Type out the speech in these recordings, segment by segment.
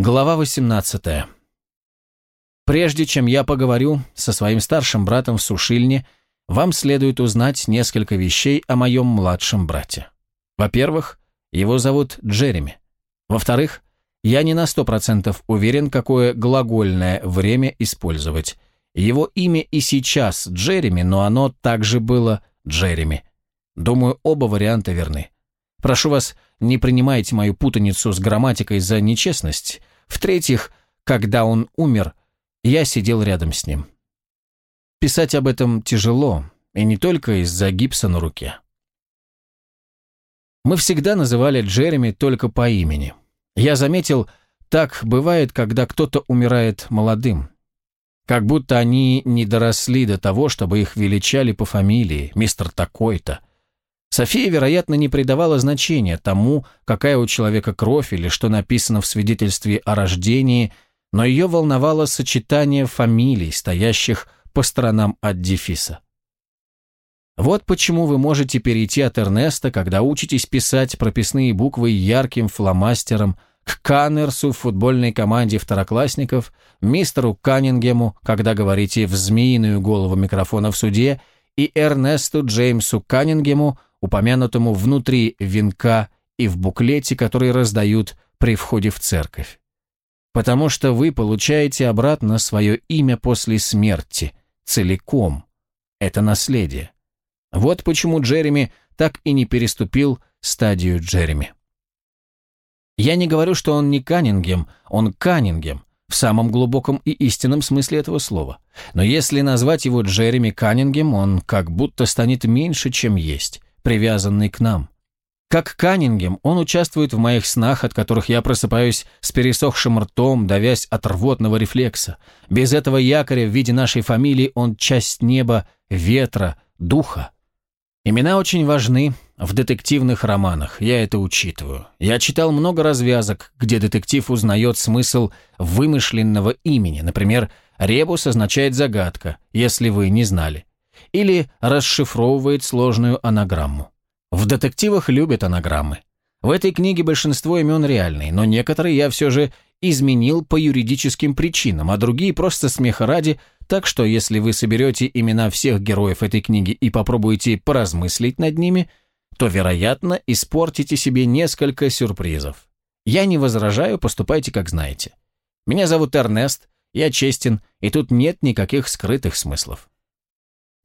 Глава 18. Прежде чем я поговорю со своим старшим братом в Сушильне, вам следует узнать несколько вещей о моем младшем брате. Во-первых, его зовут Джереми. Во-вторых, я не на сто процентов уверен, какое глагольное время использовать. Его имя и сейчас Джереми, но оно также было Джереми. Думаю, оба варианта верны. Прошу вас, не принимайте мою путаницу с грамматикой за нечестность. В-третьих, когда он умер, я сидел рядом с ним. Писать об этом тяжело, и не только из-за гипса на руке. Мы всегда называли Джереми только по имени. Я заметил, так бывает, когда кто-то умирает молодым. Как будто они не доросли до того, чтобы их величали по фамилии, мистер такой-то. София, вероятно, не придавала значения тому, какая у человека кровь или что написано в свидетельстве о рождении, но ее волновало сочетание фамилий, стоящих по сторонам от дефиса. Вот почему вы можете перейти от Эрнеста, когда учитесь писать прописные буквы ярким фломастером, к Каннерсу в футбольной команде второклассников, мистеру Каннингему, когда говорите в змеиную голову микрофона в суде, и Эрнесту Джеймсу Каннингему, упомянутому внутри венка и в буклете, который раздают при входе в церковь. Потому что вы получаете обратно свое имя после смерти, целиком. Это наследие. Вот почему Джереми так и не переступил стадию Джереми. Я не говорю, что он не Каннингем, он Каннингем, самом глубоком и истинном смысле этого слова. Но если назвать его Джереми Каннингем, он как будто станет меньше, чем есть привязанный к нам. Как Каннингем, он участвует в моих снах, от которых я просыпаюсь с пересохшим ртом, давясь от рвотного рефлекса. Без этого якоря в виде нашей фамилии он часть неба, ветра, духа. Имена очень важны в детективных романах, я это учитываю. Я читал много развязок, где детектив узнает смысл вымышленного имени. Например, «Ребус» означает «загадка», если вы не знали или расшифровывает сложную анаграмму. В детективах любят анаграммы. В этой книге большинство имен реальные, но некоторые я все же изменил по юридическим причинам, а другие просто смеха ради, так что если вы соберете имена всех героев этой книги и попробуете поразмыслить над ними, то, вероятно, испортите себе несколько сюрпризов. Я не возражаю, поступайте как знаете. Меня зовут Эрнест, я честен, и тут нет никаких скрытых смыслов.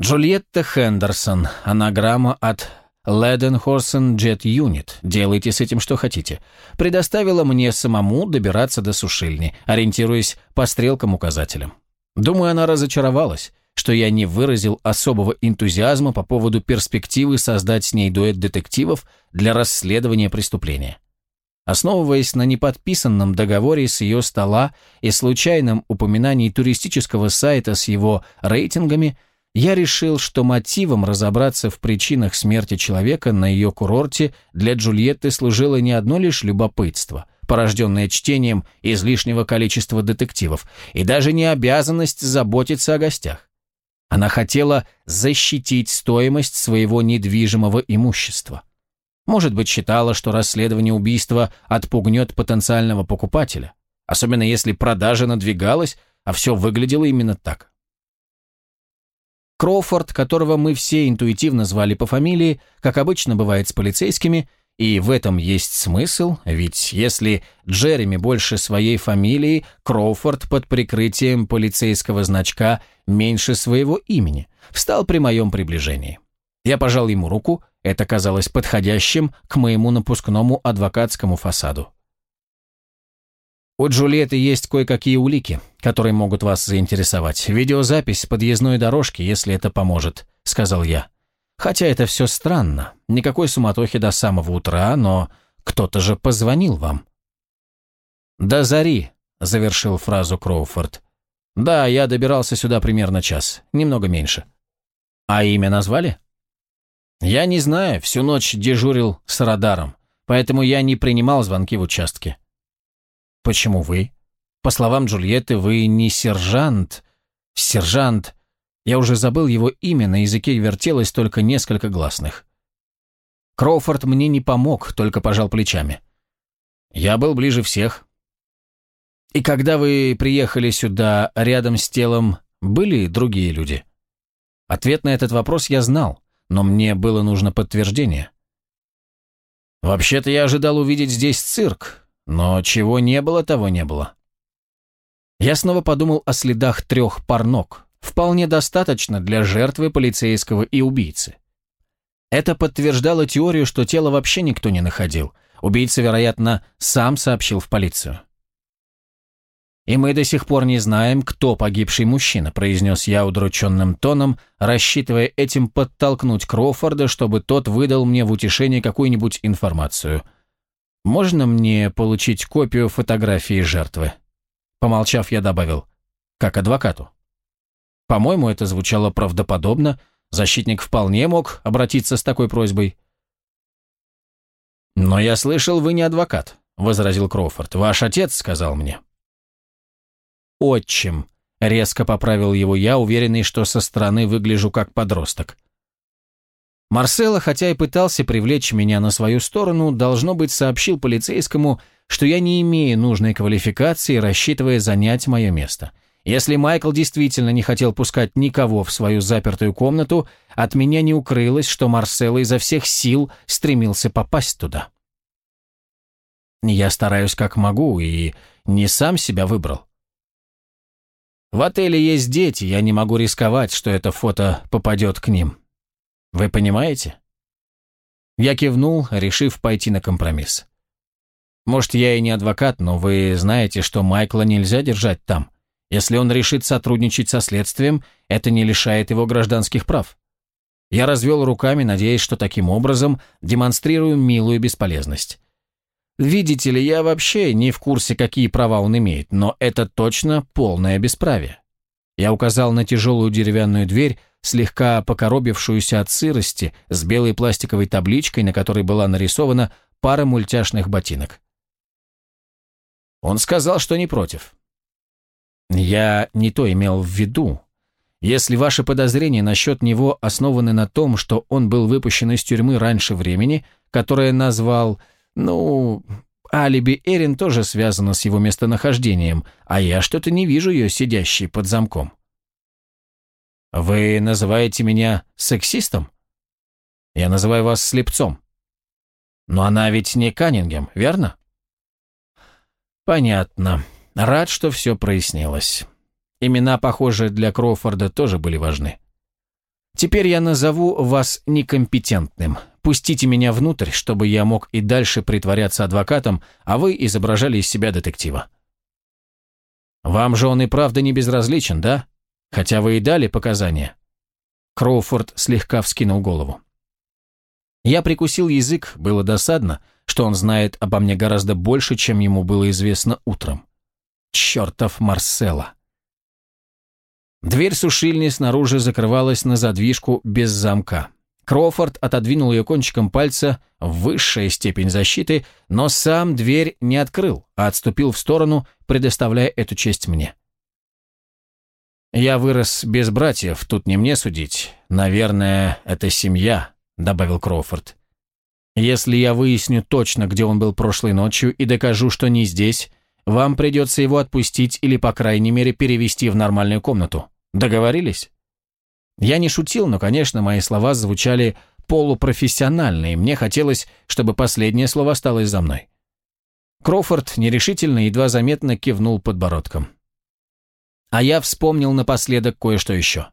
Джульетта Хендерсон, анаграмма от Леденхорсен Jet Unit, делайте с этим что хотите, предоставила мне самому добираться до сушильни, ориентируясь по стрелкам-указателям. Думаю, она разочаровалась, что я не выразил особого энтузиазма по поводу перспективы создать с ней дуэт детективов для расследования преступления. Основываясь на неподписанном договоре с ее стола и случайном упоминании туристического сайта с его рейтингами – я решил, что мотивом разобраться в причинах смерти человека на ее курорте для Джульетты служило не одно лишь любопытство, порожденное чтением излишнего количества детективов, и даже не обязанность заботиться о гостях. Она хотела защитить стоимость своего недвижимого имущества. Может быть, считала, что расследование убийства отпугнет потенциального покупателя, особенно если продажа надвигалась, а все выглядело именно так. Кроуфорд, которого мы все интуитивно звали по фамилии, как обычно бывает с полицейскими, и в этом есть смысл, ведь если Джереми больше своей фамилии, Кроуфорд под прикрытием полицейского значка меньше своего имени, встал при моем приближении. Я пожал ему руку, это казалось подходящим к моему напускному адвокатскому фасаду. У Джульетты есть кое-какие улики, которые могут вас заинтересовать. Видеозапись подъездной дорожки, если это поможет», — сказал я. «Хотя это все странно. Никакой суматохи до самого утра, но кто-то же позвонил вам». «До зари», — завершил фразу Кроуфорд. «Да, я добирался сюда примерно час, немного меньше». «А имя назвали?» «Я не знаю, всю ночь дежурил с радаром, поэтому я не принимал звонки в участке». «Почему вы? По словам Джульетты, вы не сержант. Сержант. Я уже забыл его имя, на языке вертелось только несколько гласных. Кроуфорд мне не помог, только пожал плечами. Я был ближе всех. И когда вы приехали сюда, рядом с телом были другие люди? Ответ на этот вопрос я знал, но мне было нужно подтверждение. Вообще-то я ожидал увидеть здесь цирк, но чего не было, того не было. Я снова подумал о следах трех пар ног. Вполне достаточно для жертвы, полицейского и убийцы. Это подтверждало теорию, что тело вообще никто не находил. Убийца, вероятно, сам сообщил в полицию. «И мы до сих пор не знаем, кто погибший мужчина», произнес я удрученным тоном, рассчитывая этим подтолкнуть Кроуфорда, чтобы тот выдал мне в утешение какую-нибудь информацию. «Можно мне получить копию фотографии жертвы?» Помолчав, я добавил, как адвокату. По-моему, это звучало правдоподобно, защитник вполне мог обратиться с такой просьбой. «Но я слышал, вы не адвокат», — возразил Кроуфорд. «Ваш отец сказал мне». «Отчим», — резко поправил его я, уверенный, что со стороны выгляжу как подросток. Марсело, хотя и пытался привлечь меня на свою сторону, должно быть, сообщил полицейскому, что я не имею нужной квалификации, рассчитывая занять мое место. Если Майкл действительно не хотел пускать никого в свою запертую комнату, от меня не укрылось, что Марсело изо всех сил стремился попасть туда. Я стараюсь как могу и не сам себя выбрал. В отеле есть дети, я не могу рисковать, что это фото попадет к ним. Вы понимаете? Я кивнул, решив пойти на компромисс. Может, я и не адвокат, но вы знаете, что Майкла нельзя держать там. Если он решит сотрудничать со следствием, это не лишает его гражданских прав. Я развел руками, надеясь, что таким образом демонстрирую милую бесполезность. Видите ли, я вообще не в курсе, какие права он имеет, но это точно полное бесправие. Я указал на тяжелую деревянную дверь, слегка покоробившуюся от сырости, с белой пластиковой табличкой, на которой была нарисована пара мультяшных ботинок. Он сказал, что не против. Я не то имел в виду. Если ваши подозрения насчет него основаны на том, что он был выпущен из тюрьмы раньше времени, которое назвал, ну, алиби Эрин тоже связано с его местонахождением, а я что-то не вижу ее сидящей под замком. Вы называете меня сексистом? Я называю вас слепцом. Но она ведь не Каннингем, верно? «Понятно. Рад, что все прояснилось. Имена, похоже, для Кроуфорда тоже были важны. Теперь я назову вас некомпетентным. Пустите меня внутрь, чтобы я мог и дальше притворяться адвокатом, а вы изображали из себя детектива». «Вам же он и правда не безразличен, да? Хотя вы и дали показания». Кроуфорд слегка вскинул голову. Я прикусил язык, было досадно, что он знает обо мне гораздо больше, чем ему было известно утром. Чертов Марсело. Дверь сушильни снаружи закрывалась на задвижку без замка. Кроуфорд отодвинул ее кончиком пальца, высшая степень защиты, но сам дверь не открыл, а отступил в сторону, предоставляя эту честь мне. «Я вырос без братьев, тут не мне судить. Наверное, это семья», — добавил Кроуфорд. Если я выясню точно, где он был прошлой ночью и докажу, что не здесь, вам придется его отпустить или, по крайней мере, перевести в нормальную комнату. Договорились? Я не шутил, но, конечно, мои слова звучали полупрофессионально, и мне хотелось, чтобы последнее слово осталось за мной. Кроуфорд нерешительно, едва заметно кивнул подбородком. А я вспомнил напоследок кое-что еще.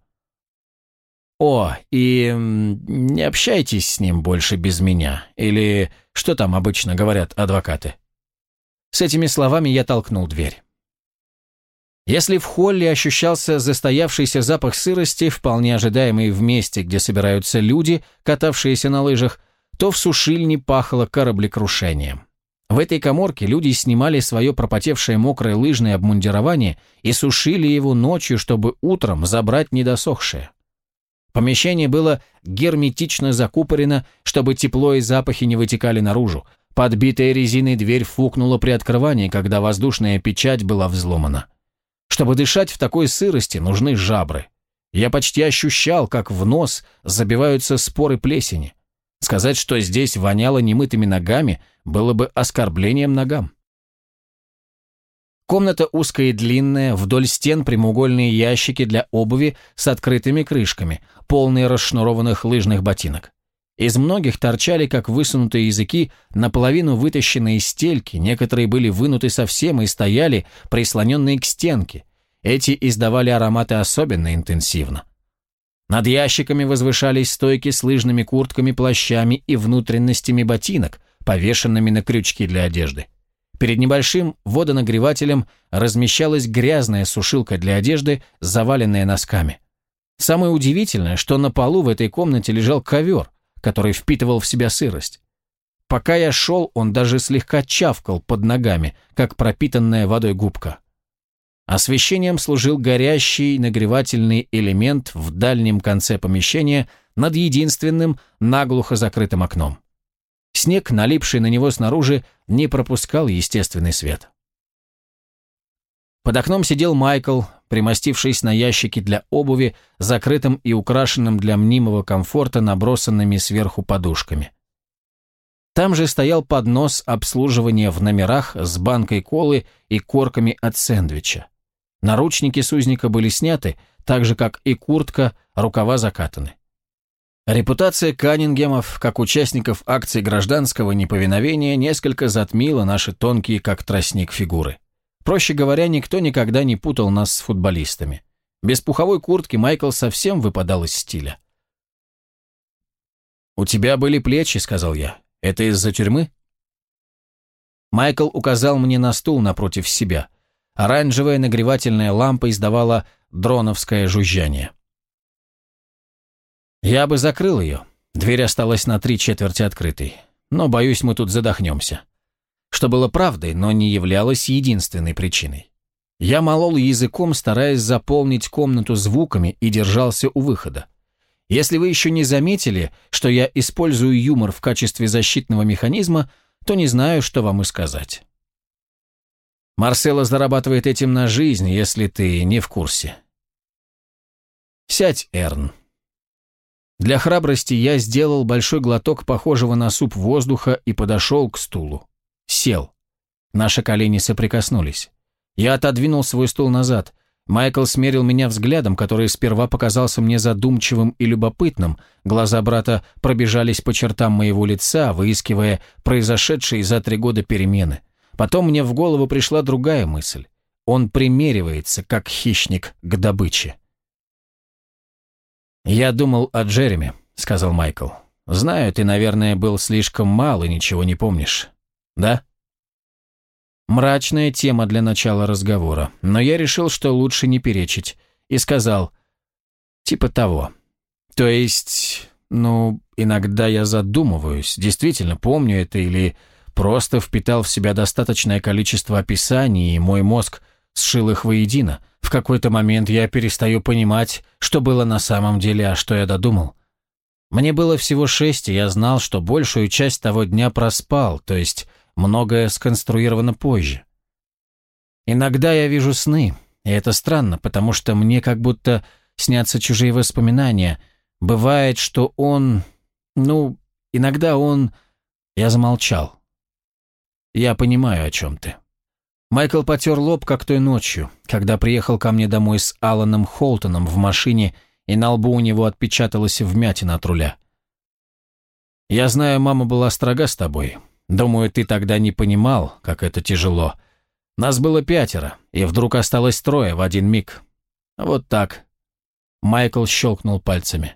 «О, и не общайтесь с ним больше без меня, или что там обычно говорят адвокаты?» С этими словами я толкнул дверь. Если в холле ощущался застоявшийся запах сырости, вполне ожидаемый в месте, где собираются люди, катавшиеся на лыжах, то в сушильне пахло кораблекрушением. В этой коморке люди снимали свое пропотевшее мокрое лыжное обмундирование и сушили его ночью, чтобы утром забрать недосохшее. Помещение было герметично закупорено, чтобы тепло и запахи не вытекали наружу. Подбитая резиной дверь фукнула при открывании, когда воздушная печать была взломана. Чтобы дышать в такой сырости, нужны жабры. Я почти ощущал, как в нос забиваются споры плесени. Сказать, что здесь воняло немытыми ногами, было бы оскорблением ногам. Комната узкая и длинная, вдоль стен прямоугольные ящики для обуви с открытыми крышками, полные расшнурованных лыжных ботинок. Из многих торчали, как высунутые языки, наполовину вытащенные стельки, некоторые были вынуты совсем и стояли, прислоненные к стенке. Эти издавали ароматы особенно интенсивно. Над ящиками возвышались стойки с лыжными куртками, плащами и внутренностями ботинок, повешенными на крючки для одежды. Перед небольшим водонагревателем размещалась грязная сушилка для одежды, заваленная носками. Самое удивительное, что на полу в этой комнате лежал ковер, который впитывал в себя сырость. Пока я шел, он даже слегка чавкал под ногами, как пропитанная водой губка. Освещением служил горящий нагревательный элемент в дальнем конце помещения над единственным наглухо закрытым окном. Снег, налипший на него снаружи, не пропускал естественный свет. Под окном сидел Майкл, примостившись на ящике для обуви, закрытым и украшенным для мнимого комфорта набросанными сверху подушками. Там же стоял поднос обслуживания в номерах с банкой колы и корками от сэндвича. Наручники сузника были сняты, так же, как и куртка, рукава закатаны. Репутация Каннингемов, как участников акций гражданского неповиновения, несколько затмила наши тонкие, как тростник, фигуры. Проще говоря, никто никогда не путал нас с футболистами. Без пуховой куртки Майкл совсем выпадал из стиля. «У тебя были плечи», — сказал я. «Это из-за тюрьмы?» Майкл указал мне на стул напротив себя. Оранжевая нагревательная лампа издавала дроновское жужжание. Я бы закрыл ее. Дверь осталась на три четверти открытой. Но, боюсь, мы тут задохнемся. Что было правдой, но не являлось единственной причиной. Я молол языком, стараясь заполнить комнату звуками и держался у выхода. Если вы еще не заметили, что я использую юмор в качестве защитного механизма, то не знаю, что вам и сказать. Марсело зарабатывает этим на жизнь, если ты не в курсе. Сядь, Эрн. Для храбрости я сделал большой глоток похожего на суп воздуха и подошел к стулу. Сел. Наши колени соприкоснулись. Я отодвинул свой стул назад. Майкл смерил меня взглядом, который сперва показался мне задумчивым и любопытным. Глаза брата пробежались по чертам моего лица, выискивая произошедшие за три года перемены. Потом мне в голову пришла другая мысль. Он примеривается, как хищник, к добыче. «Я думал о Джереми», — сказал Майкл. «Знаю, ты, наверное, был слишком мал и ничего не помнишь. Да?» Мрачная тема для начала разговора, но я решил, что лучше не перечить, и сказал, типа того. То есть, ну, иногда я задумываюсь, действительно помню это или просто впитал в себя достаточное количество описаний, и мой мозг сшил их воедино. В какой-то момент я перестаю понимать, что было на самом деле, а что я додумал. Мне было всего шесть, и я знал, что большую часть того дня проспал, то есть многое сконструировано позже. Иногда я вижу сны, и это странно, потому что мне как будто снятся чужие воспоминания. Бывает, что он... Ну, иногда он... Я замолчал. Я понимаю, о чем ты. Майкл потер лоб, как той ночью, когда приехал ко мне домой с Аланом Холтоном в машине, и на лбу у него отпечаталась вмятина от руля. «Я знаю, мама была строга с тобой. Думаю, ты тогда не понимал, как это тяжело. Нас было пятеро, и вдруг осталось трое в один миг. Вот так». Майкл щелкнул пальцами.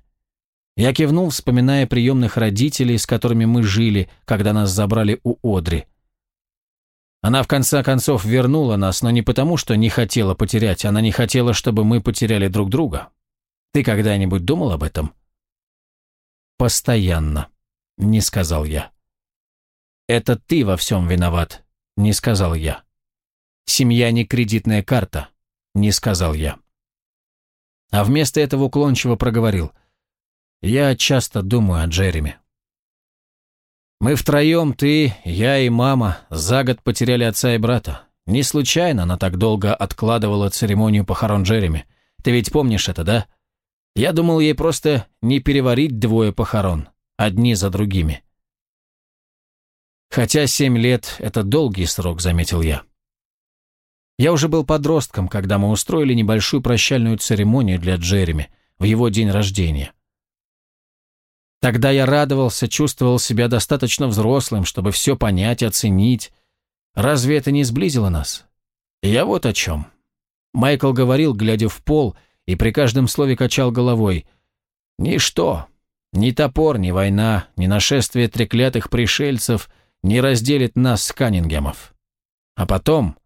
Я кивнул, вспоминая приемных родителей, с которыми мы жили, когда нас забрали у Одри – она в конце концов вернула нас, но не потому, что не хотела потерять, она не хотела, чтобы мы потеряли друг друга. Ты когда-нибудь думал об этом? Постоянно, не сказал я. Это ты во всем виноват, не сказал я. Семья не кредитная карта, не сказал я. А вместо этого уклончиво проговорил. Я часто думаю о Джереми. Мы втроем, ты, я и мама, за год потеряли отца и брата. Не случайно она так долго откладывала церемонию похорон Джереми. Ты ведь помнишь это, да? Я думал, ей просто не переварить двое похорон, одни за другими. Хотя семь лет — это долгий срок, заметил я. Я уже был подростком, когда мы устроили небольшую прощальную церемонию для Джереми в его день рождения. Тогда я радовался, чувствовал себя достаточно взрослым, чтобы все понять, оценить. Разве это не сблизило нас? Я вот о чем. Майкл говорил, глядя в пол, и при каждом слове качал головой. «Ничто, ни топор, ни война, ни нашествие треклятых пришельцев не разделит нас с Каннингемов. А потом...»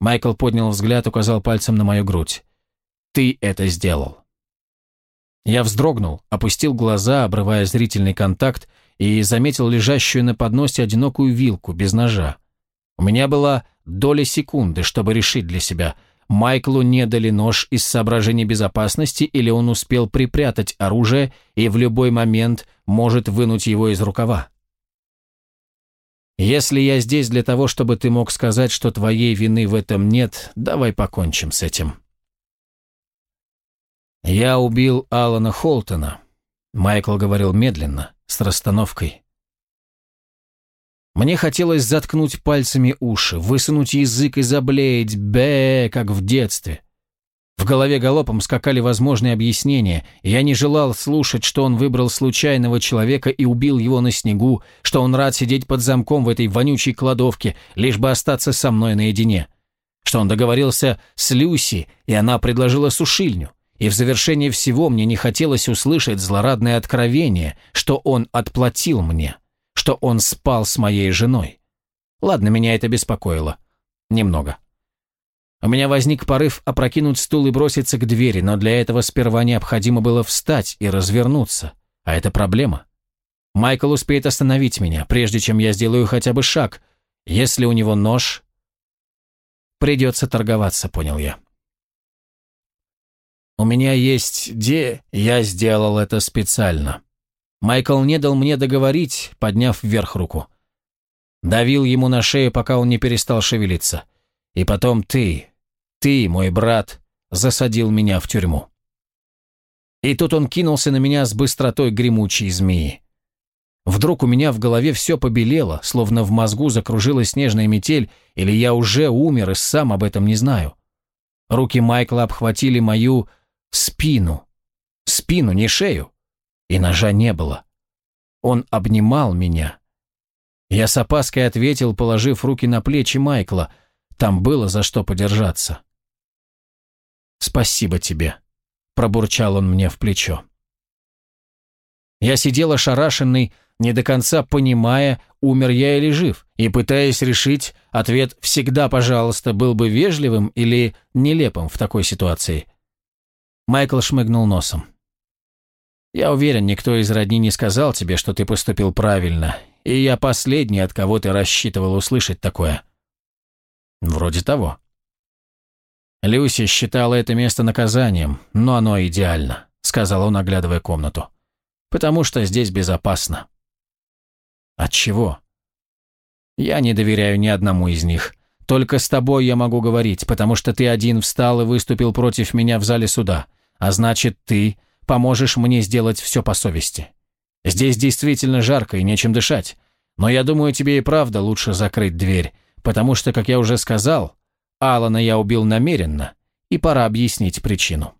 Майкл поднял взгляд, указал пальцем на мою грудь. «Ты это сделал». Я вздрогнул, опустил глаза, обрывая зрительный контакт, и заметил лежащую на подносе одинокую вилку без ножа. У меня была доля секунды, чтобы решить для себя, Майклу не дали нож из соображений безопасности или он успел припрятать оружие и в любой момент может вынуть его из рукава. Если я здесь для того, чтобы ты мог сказать, что твоей вины в этом нет, давай покончим с этим. «Я убил Алана Холтона», — Майкл говорил медленно, с расстановкой. Мне хотелось заткнуть пальцами уши, высунуть язык и заблеять «бе», как в детстве. В голове галопом скакали возможные объяснения, и я не желал слушать, что он выбрал случайного человека и убил его на снегу, что он рад сидеть под замком в этой вонючей кладовке, лишь бы остаться со мной наедине, что он договорился с Люси, и она предложила сушильню, и в завершение всего мне не хотелось услышать злорадное откровение, что он отплатил мне, что он спал с моей женой. Ладно, меня это беспокоило. Немного. У меня возник порыв опрокинуть стул и броситься к двери, но для этого сперва необходимо было встать и развернуться. А это проблема. Майкл успеет остановить меня, прежде чем я сделаю хотя бы шаг. Если у него нож... Придется торговаться, понял я. У меня есть де... Я сделал это специально. Майкл не дал мне договорить, подняв вверх руку. Давил ему на шею, пока он не перестал шевелиться. И потом ты, ты, мой брат, засадил меня в тюрьму. И тут он кинулся на меня с быстротой гремучей змеи. Вдруг у меня в голове все побелело, словно в мозгу закружилась снежная метель, или я уже умер и сам об этом не знаю. Руки Майкла обхватили мою Спину. Спину, не шею. И ножа не было. Он обнимал меня. Я с опаской ответил, положив руки на плечи Майкла. Там было за что подержаться. «Спасибо тебе», — пробурчал он мне в плечо. Я сидел ошарашенный, не до конца понимая, умер я или жив, и пытаясь решить, ответ «всегда, пожалуйста» был бы вежливым или нелепым в такой ситуации. Майкл шмыгнул носом. «Я уверен, никто из родни не сказал тебе, что ты поступил правильно, и я последний, от кого ты рассчитывал услышать такое». «Вроде того». «Люси считала это место наказанием, но оно идеально», — сказал он, оглядывая комнату. «Потому что здесь безопасно». «От чего?» «Я не доверяю ни одному из них. Только с тобой я могу говорить, потому что ты один встал и выступил против меня в зале суда. А значит, ты поможешь мне сделать все по совести. Здесь действительно жарко и нечем дышать. Но я думаю, тебе и правда лучше закрыть дверь, потому что, как я уже сказал, Алана я убил намеренно, и пора объяснить причину.